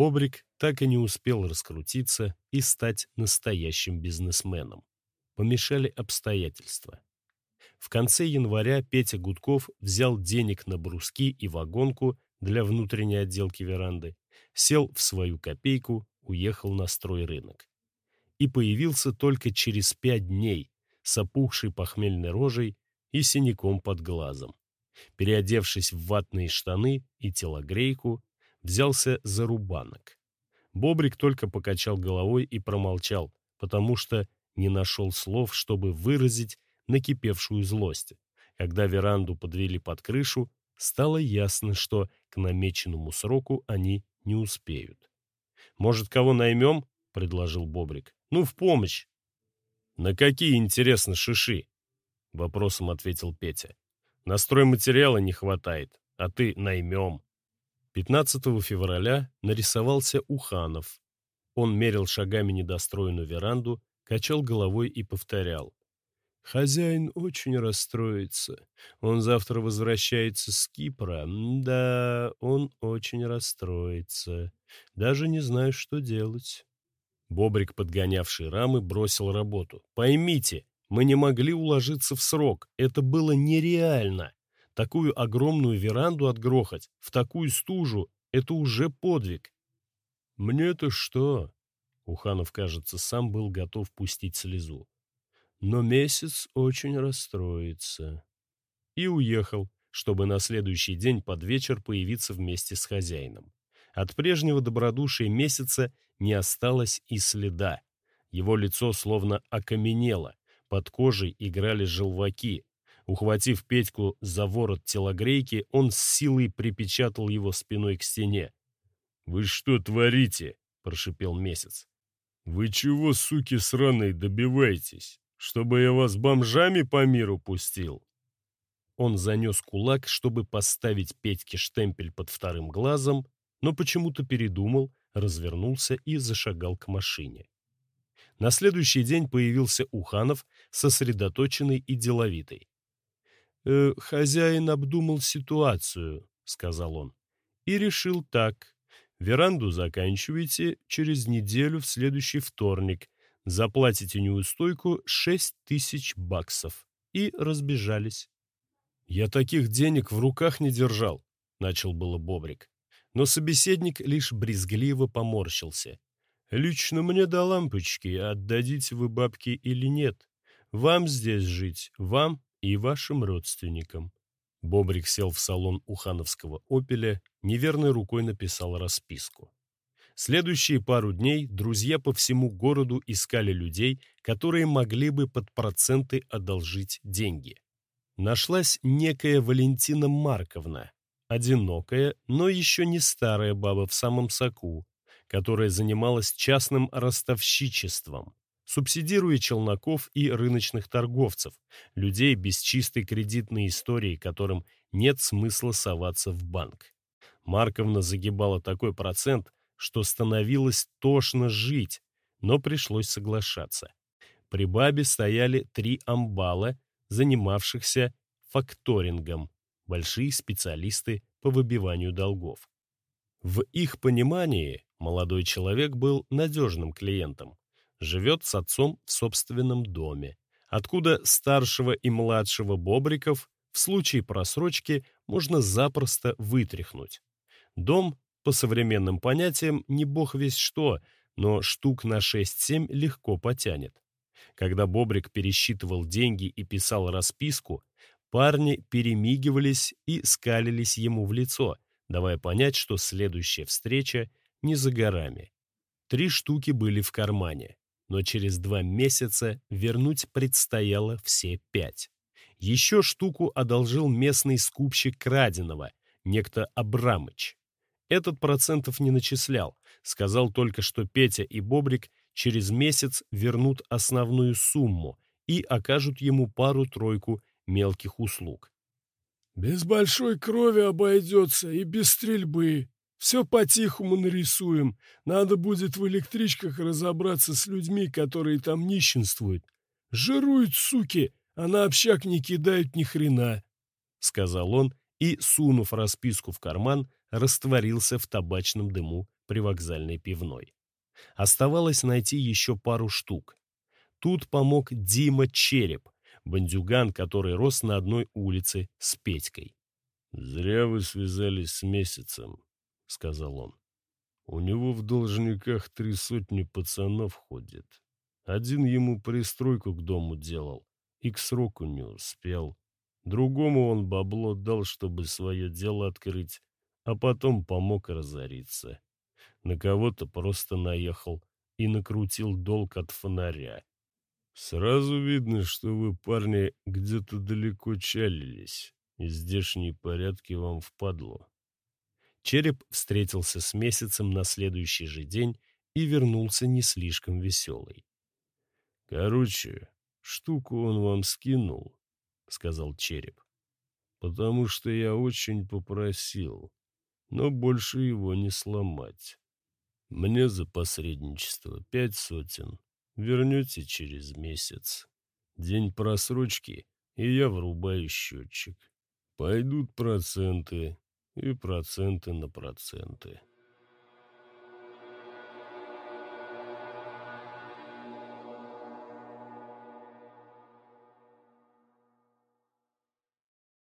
Бобрик так и не успел раскрутиться и стать настоящим бизнесменом. Помешали обстоятельства. В конце января Петя Гудков взял денег на бруски и вагонку для внутренней отделки веранды, сел в свою копейку, уехал на стройрынок. И появился только через пять дней с опухшей похмельной рожей и синяком под глазом. Переодевшись в ватные штаны и телогрейку, взялся за рубанок. Бобрик только покачал головой и промолчал, потому что не нашел слов, чтобы выразить накипевшую злость. Когда веранду подвели под крышу, стало ясно, что к намеченному сроку они не успеют. «Может, кого наймем?» — предложил Бобрик. «Ну, в помощь!» «На какие, интересно, шиши?» — вопросом ответил Петя. «На стройматериала не хватает, а ты наймем». 15 февраля нарисовался Уханов. Он мерил шагами недостроенную веранду, качал головой и повторял. Хозяин очень расстроится. Он завтра возвращается с Кипра. Да, он очень расстроится. Даже не знаю, что делать. Бобрик, подгонявший рамы, бросил работу. Поймите, мы не могли уложиться в срок. Это было нереально. Такую огромную веранду отгрохать, в такую стужу — это уже подвиг. Мне-то что? Уханов, кажется, сам был готов пустить слезу но месяц очень расстроится. И уехал, чтобы на следующий день под вечер появиться вместе с хозяином. От прежнего добродушия месяца не осталось и следа. Его лицо словно окаменело, под кожей играли желваки. Ухватив Петьку за ворот телогрейки, он с силой припечатал его спиной к стене. «Вы что творите?» — прошипел месяц. «Вы чего, суки сраные, добиваетесь? чтобы я вас бомжами по миру пустил?» Он занес кулак, чтобы поставить Петьке штемпель под вторым глазом, но почему-то передумал, развернулся и зашагал к машине. На следующий день появился Уханов, сосредоточенный и деловитый. «Э, «Хозяин обдумал ситуацию», — сказал он, — «и решил так. Веранду заканчивайте через неделю в следующий вторник, заплатите неустойку шесть тысяч баксов. И разбежались. «Я таких денег в руках не держал», — начал было Бобрик. Но собеседник лишь брезгливо поморщился. «Лично мне до лампочки, отдадите вы бабки или нет. Вам здесь жить, вам и вашим родственникам». Бобрик сел в салон ухановского «Опеля», неверной рукой написал расписку. Следующие пару дней друзья по всему городу искали людей, которые могли бы под проценты одолжить деньги. Нашлась некая Валентина Марковна, одинокая, но еще не старая баба в самом соку, которая занималась частным ростовщичеством, субсидируя челноков и рыночных торговцев, людей без чистой кредитной истории, которым нет смысла соваться в банк. Марковна загибала такой процент, что становилось тошно жить, но пришлось соглашаться. При бабе стояли три амбала, занимавшихся факторингом, большие специалисты по выбиванию долгов. В их понимании молодой человек был надежным клиентом, живет с отцом в собственном доме, откуда старшего и младшего бобриков в случае просрочки можно запросто вытряхнуть. Дом по современным понятиям не бог весь что, но штук на 6-7 легко потянет. Когда Бобрик пересчитывал деньги и писал расписку, парни перемигивались и скалились ему в лицо, давая понять, что следующая встреча не за горами. Три штуки были в кармане, но через два месяца вернуть предстояло все пять. Еще штуку одолжил местный скупщик краденого, некто Абрамыч. Этот процентов не начислял, сказал только, что Петя и Бобрик через месяц вернут основную сумму и окажут ему пару-тройку мелких услуг. «Без большой крови обойдется и без стрельбы. Все по-тихому нарисуем. Надо будет в электричках разобраться с людьми, которые там нищенствуют. Жируют, суки, а на общак не кидают ни хрена», — сказал он и, сунув расписку в карман, растворился в табачном дыму привокзальной пивной. Оставалось найти еще пару штук. Тут помог Дима Череп, бандюган, который рос на одной улице с Петькой. «Зря вы связались с месяцем», — сказал он. «У него в должниках три сотни пацанов ходит. Один ему пристройку к дому делал и к сроку не успел. Другому он бабло дал, чтобы свое дело открыть, а потом помог разориться. На кого-то просто наехал и накрутил долг от фонаря. Сразу видно, что вы, парни, где-то далеко чалились, и здешние порядки вам впадло. Череп встретился с месяцем на следующий же день и вернулся не слишком веселый. Короче, штуку он вам скинул, — сказал Череп, — потому что я очень попросил, но больше его не сломать. Мне за посредничество пять сотен. Вернете через месяц. День просрочки, и я врубаю счетчик. Пойдут проценты и проценты на проценты.